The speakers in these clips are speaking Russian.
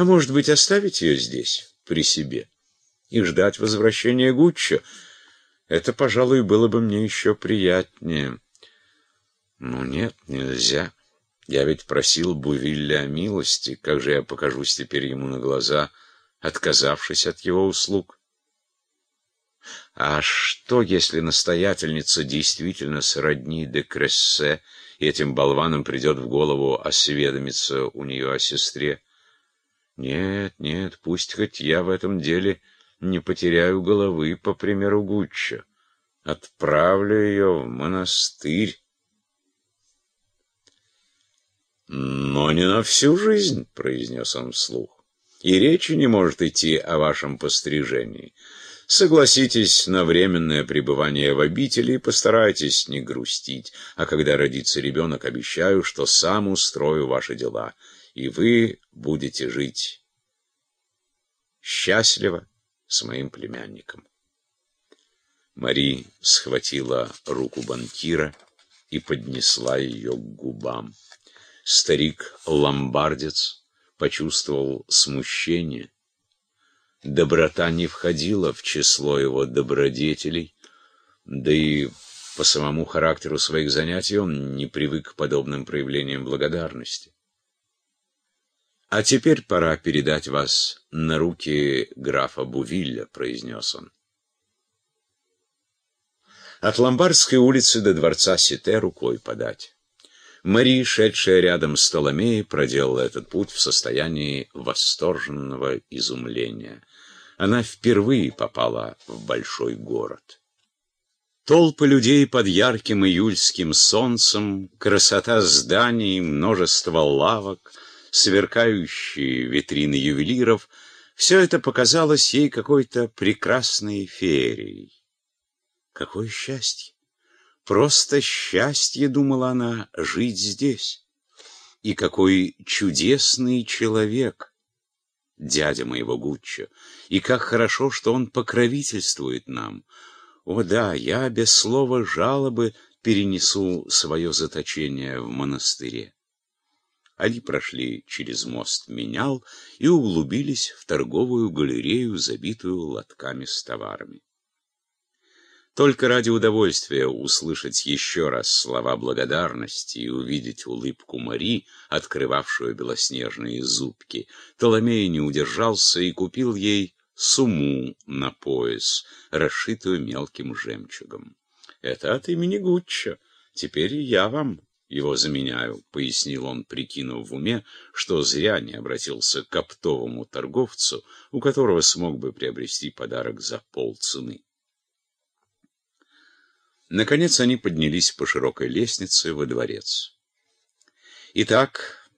А может быть, оставить ее здесь, при себе, и ждать возвращения Гуччо? Это, пожалуй, было бы мне еще приятнее. Ну нет, нельзя. Я ведь просил Бувилля о милости. Как же я покажусь теперь ему на глаза, отказавшись от его услуг? А что, если настоятельница действительно сродни де Крессе, и этим болванам придет в голову осведомиться у нее о сестре? Нет, нет, пусть хоть я в этом деле не потеряю головы, по примеру Гуччо. Отправлю ее в монастырь. «Но не на всю жизнь», — произнес он вслух. «И речи не может идти о вашем пострижении. Согласитесь на временное пребывание в обители и постарайтесь не грустить. А когда родится ребенок, обещаю, что сам устрою ваши дела, и вы будете жить счастливо с моим племянником». Мари схватила руку банкира и поднесла ее к губам. Старик-ломбардец почувствовал смущение. Доброта не входила в число его добродетелей, да и по самому характеру своих занятий он не привык к подобным проявлениям благодарности. «А теперь пора передать вас на руки графа Бувилля», — произнес он. От Ломбардской улицы до дворца Сите рукой подать. Мари, шедшая рядом с Толомеей, проделала этот путь в состоянии восторженного изумления. Она впервые попала в большой город. Толпы людей под ярким июльским солнцем, красота зданий, множество лавок, сверкающие витрины ювелиров — все это показалось ей какой-то прекрасной феерией. Какое счастье! Просто счастье, думала она, жить здесь. И какой чудесный человек, дядя моего Гуччо, и как хорошо, что он покровительствует нам. О да, я без слова жалобы перенесу свое заточение в монастыре. Они прошли через мост Менял и углубились в торговую галерею, забитую лотками с товарами. Только ради удовольствия услышать еще раз слова благодарности и увидеть улыбку Мари, открывавшую белоснежные зубки, Толомей не удержался и купил ей сумму на пояс, расшитую мелким жемчугом. «Это от имени Гуччо. Теперь я вам его заменяю», — пояснил он, прикинув в уме, что зря не обратился к оптовому торговцу, у которого смог бы приобрести подарок за полцены. Наконец они поднялись по широкой лестнице во дворец. Итак,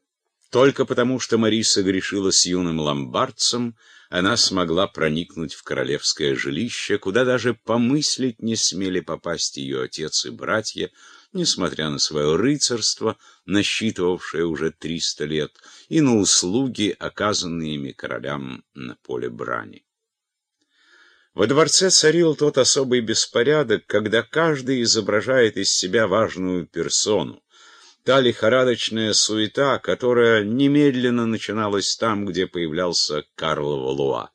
только потому, что Мариса грешила с юным ломбардцем, она смогла проникнуть в королевское жилище, куда даже помыслить не смели попасть ее отец и братья, несмотря на свое рыцарство, насчитывавшее уже триста лет, и на услуги, оказанные ими королям на поле брани. Во дворце царил тот особый беспорядок, когда каждый изображает из себя важную персону. Та лихорадочная суета, которая немедленно начиналась там, где появлялся Карл Валуа.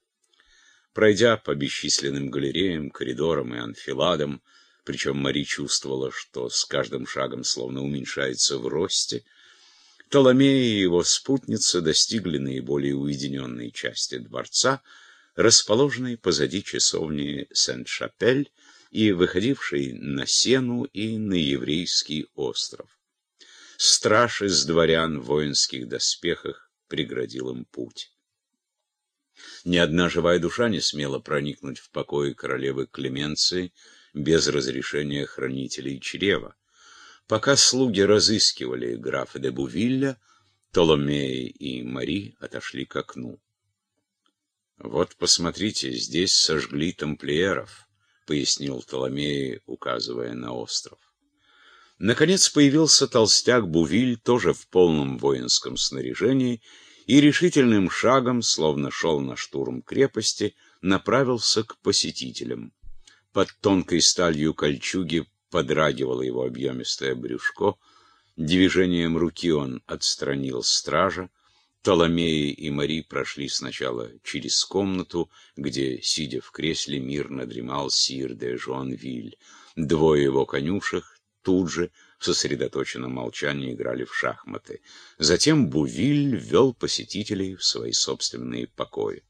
Пройдя по бесчисленным галереям, коридорам и анфиладам, причем Мари чувствовала, что с каждым шагом словно уменьшается в росте, Толомея и его спутница достигли наиболее уединенной части дворца — расположенной позади часовни Сент-Шапель и выходившей на Сену и на еврейский остров. Страж из дворян в воинских доспехах преградил им путь. Ни одна живая душа не смела проникнуть в покои королевы Клеменции без разрешения хранителей чрева. Пока слуги разыскивали графа де Бувилля, Толомей и Мари отошли к окну. «Вот, посмотрите, здесь сожгли тамплиеров», — пояснил Толомей, указывая на остров. Наконец появился толстяк Бувиль, тоже в полном воинском снаряжении, и решительным шагом, словно шел на штурм крепости, направился к посетителям. Под тонкой сталью кольчуги подрагивало его объемистое брюшко, движением руки он отстранил стража, Толомеи и Мари прошли сначала через комнату, где, сидя в кресле, мирно дремал сир де Жуанвиль. Двое его конюшек тут же в сосредоточенном молчании играли в шахматы. Затем Бувиль ввел посетителей в свои собственные покои.